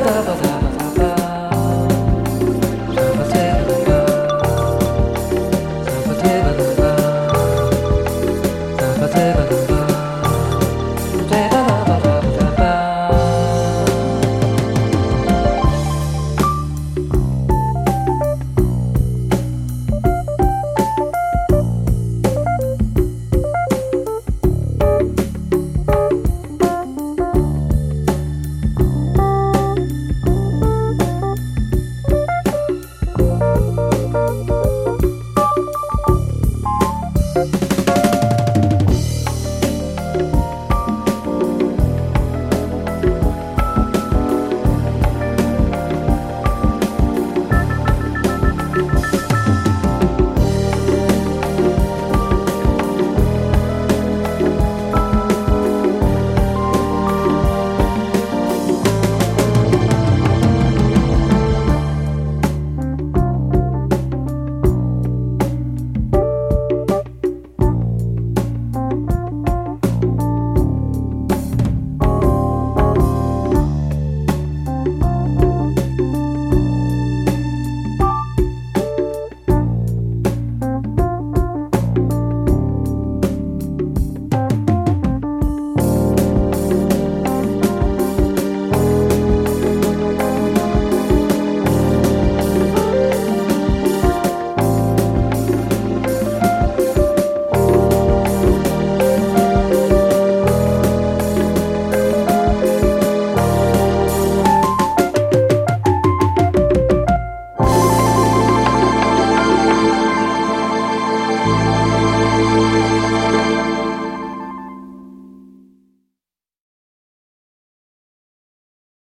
走走